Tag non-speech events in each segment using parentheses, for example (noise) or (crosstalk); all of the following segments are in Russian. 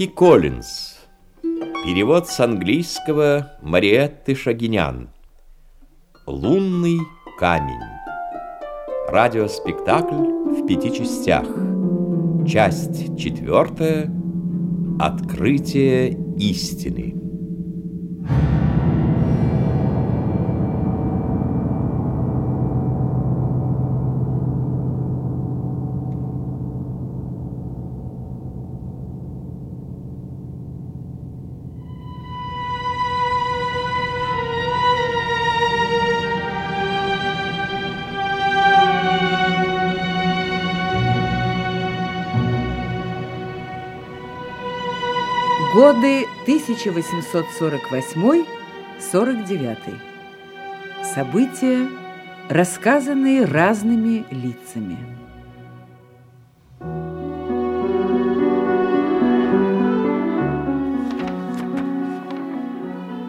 Микки Коллинз. Перевод с английского Мариетты Шагинян. Лунный камень. Радиоспектакль в пяти частях. Часть четвертая. Открытие истины. Годы 1848-49. События, рассказанные разными лицами.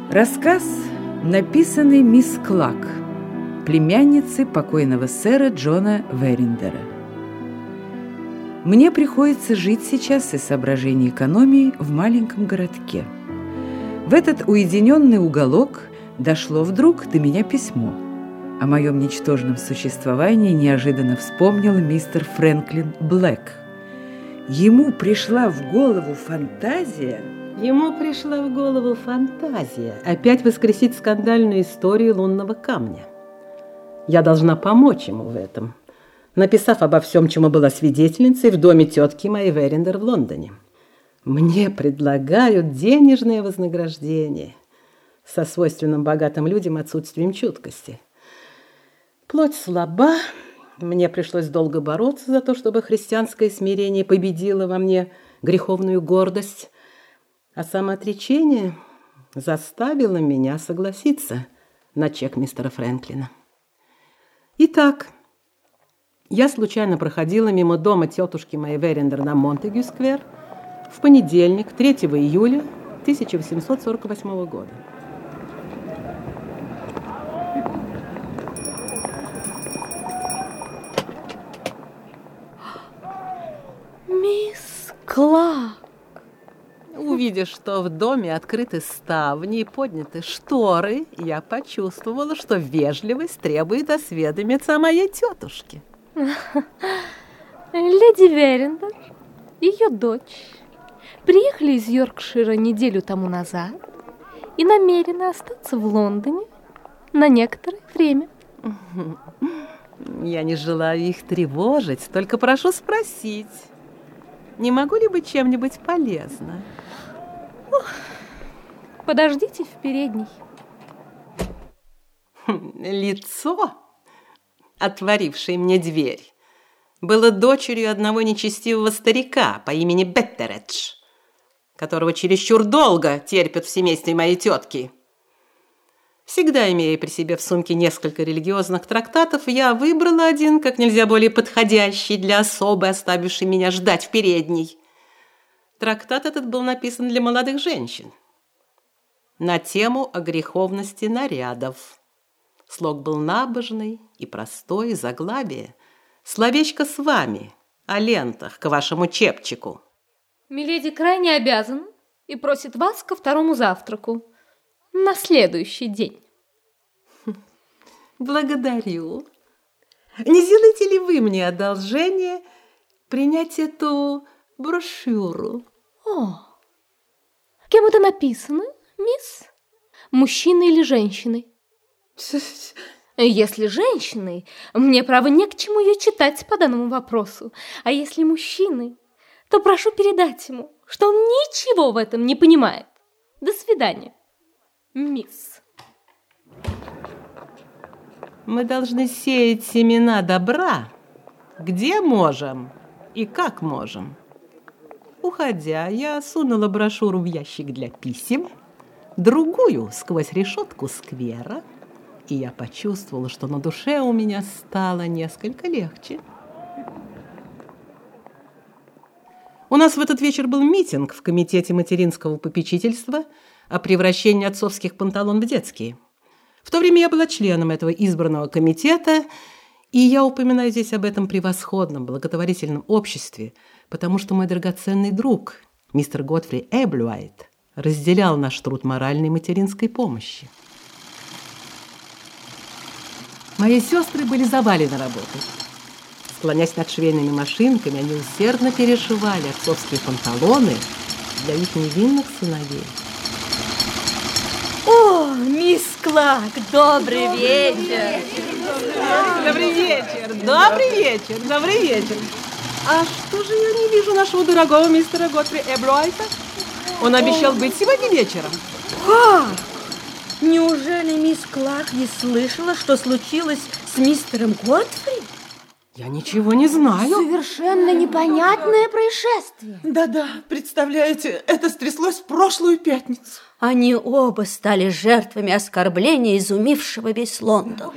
Рассказ, написанный мисс Клак, племянницы покойного сэра Джона Верендера. Мне приходится жить сейчас из соображений экономии в маленьком городке. В этот уединенный уголок дошло вдруг до меня письмо. О моем ничтожном существовании неожиданно вспомнил мистер Фрэнклин Блэк. Ему пришла в голову фантазия... Ему пришла в голову фантазия опять воскресить скандальную историю лунного камня. Я должна помочь ему в этом написав обо всем, чему была свидетельницей в доме тетки моей Верендер в Лондоне. Мне предлагают денежное вознаграждение со свойственным богатым людям отсутствием чуткости. Плоть слаба, мне пришлось долго бороться за то, чтобы христианское смирение победило во мне греховную гордость, а самоотречение заставило меня согласиться на чек мистера Фрэнклина. Итак, я случайно проходила мимо дома тетушки моей Верендер на Монтегю-сквер в понедельник, 3 июля 1848 года. Мисс Клак! Увидев, что в доме открыты ставни и подняты шторы, я почувствовала, что вежливость требует осведомиться о моей тетушке. (laughs) Леди Верендер, ее дочь, приехали из Йоркшира неделю тому назад и намерены остаться в Лондоне на некоторое время. (laughs) Я не желаю их тревожить, только прошу спросить, не могу ли быть чем-нибудь полезно? Подождите в передней. Лицо отворившей мне дверь, было дочерью одного нечестивого старика по имени Беттередж, которого чересчур долго терпят в семействе моей тетки. Всегда имея при себе в сумке несколько религиозных трактатов, я выбрала один, как нельзя более подходящий для особы, оставившей меня ждать в передней. Трактат этот был написан для молодых женщин на тему о греховности нарядов. Слог был набожный и простой, заглавие. Словечко с вами, о лентах к вашему чепчику. Миледи крайне обязан и просит вас ко второму завтраку на следующий день. (laughs) Благодарю. Не сделаете ли вы мне одолжение принять эту брошюру? О, кем это написано, мисс? Мужчиной или женщиной? (laughs) Если женщины, мне, право, не к чему ее читать по данному вопросу. А если мужчины, то прошу передать ему, что он ничего в этом не понимает. До свидания, мисс. Мы должны сеять семена добра, где можем и как можем. Уходя, я сунула брошюру в ящик для писем, другую сквозь решетку сквера – и я почувствовала, что на душе у меня стало несколько легче. У нас в этот вечер был митинг в Комитете материнского попечительства о превращении отцовских панталон в детские. В то время я была членом этого избранного комитета, и я упоминаю здесь об этом превосходном благотворительном обществе, потому что мой драгоценный друг, Мистер Готфри Эблюайт разделял наш труд моральной материнской помощи. Мои сестры были завалены работой. Склонясь над швейными машинками, они усердно перешивали отцовские панталоны для их невинных сыновей. О, мисс Клак, добрый вечер! Добрый вечер, добрый вечер, добрый вечер. А что же я не вижу нашего дорогого мистера Готфри Эблуайта? Он обещал быть сегодня вечером. Как? Неужели мисс Клак не слышала, что случилось с мистером Готфри? Я ничего не знаю. Совершенно непонятное происшествие. Да-да, представляете, это стряслось в прошлую пятницу. Они оба стали жертвами оскорбления, изумившего весь Лондон.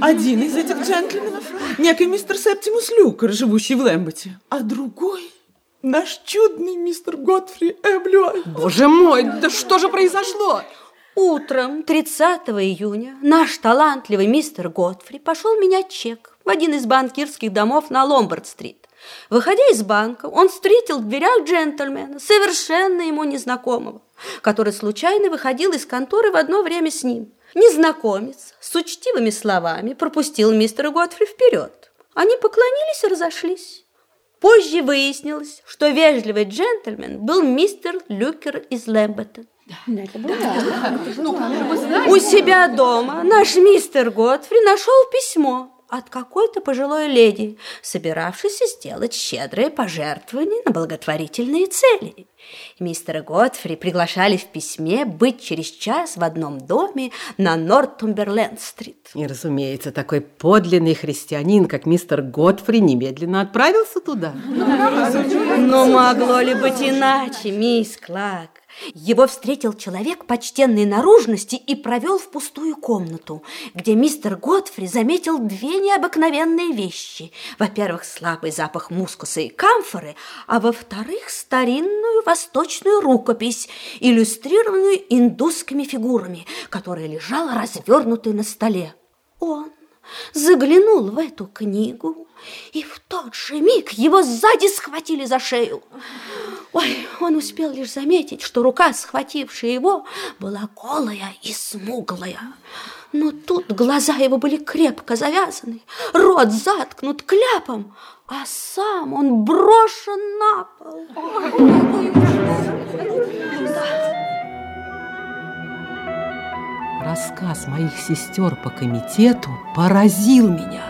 Один из этих джентльменов – некий мистер Септимус Люкер, живущий в Лэмботе, а другой – наш чудный мистер Готфри Эблюай. Боже мой, да что же произошло? Утром 30 июня наш талантливый мистер Готфри пошел менять чек в один из банкирских домов на Ломбард-стрит. Выходя из банка, он встретил в дверях джентльмена, совершенно ему незнакомого, который случайно выходил из конторы в одно время с ним. Незнакомец с учтивыми словами пропустил мистера Готфри вперед. Они поклонились и разошлись. Позже выяснилось, что вежливый джентльмен был мистер Люкер из Лэмбета. (laughs) У себя дома наш мистер Готфри нашел письмо от какой-то пожилой леди, собиравшейся сделать щедрое пожертвование на благотворительные цели. Мистера Готфри приглашали в письме быть через час в одном доме на Нортумберленд-стрит. И, разумеется, такой подлинный христианин, как мистер Готфри, немедленно отправился туда. Но могло ли быть иначе, мисс Клак? Его встретил человек почтенной наружности и провел в пустую комнату, где мистер Готфри заметил две необыкновенные вещи. Во-первых, слабый запах мускуса и камфоры, а во-вторых, старинную восточную рукопись, иллюстрированную индусскими фигурами, которая лежала развернутой на столе. Он заглянул в эту книгу, и в тот же миг его сзади схватили за шею. Ой, он успел лишь заметить, что рука, схватившая его, была голая и смуглая. Но тут глаза его были крепко завязаны, рот заткнут кляпом, а сам он брошен на пол. Рассказ моих сестер по комитету поразил меня.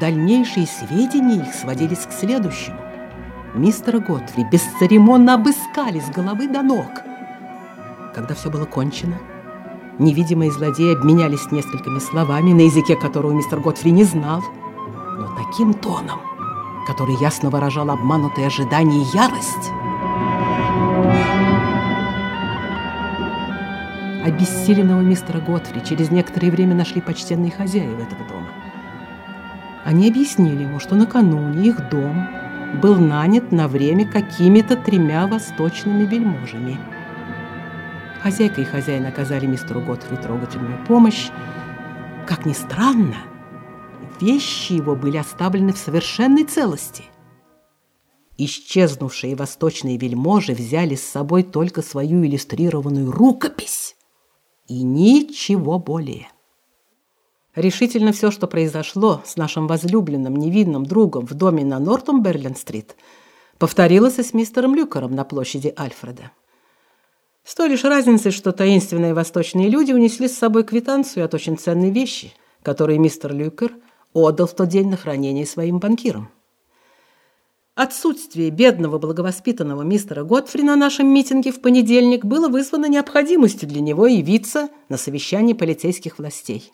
Дальнейшие сведения их сводились к следующему. Мистера Готфри бесцеремонно обыскали с головы до ног. Когда все было кончено, невидимые злодеи обменялись несколькими словами, на языке которого мистер Готфри не знал, но таким тоном, который ясно выражал обманутые ожидания и ярость. Обессиленного мистера Готфри через некоторое время нашли почтенные хозяева этого дома. Они объяснили ему, что накануне их дом был нанят на время какими-то тремя восточными вельможами. Хозяйка и хозяин оказали мистеру Готфри трогательную помощь. Как ни странно, вещи его были оставлены в совершенной целости. Исчезнувшие восточные вельможи взяли с собой только свою иллюстрированную рукопись и ничего более. Решительно все, что произошло с нашим возлюбленным невинным другом в доме на Нортумберленд-стрит, повторилось и с мистером Люкером на площади Альфреда. С той лишь разницей, что таинственные восточные люди унесли с собой квитанцию от очень ценной вещи, которую мистер Люкер отдал в тот день на хранение своим банкирам. Отсутствие бедного благовоспитанного мистера Готфри на нашем митинге в понедельник было вызвано необходимостью для него явиться на совещание полицейских властей.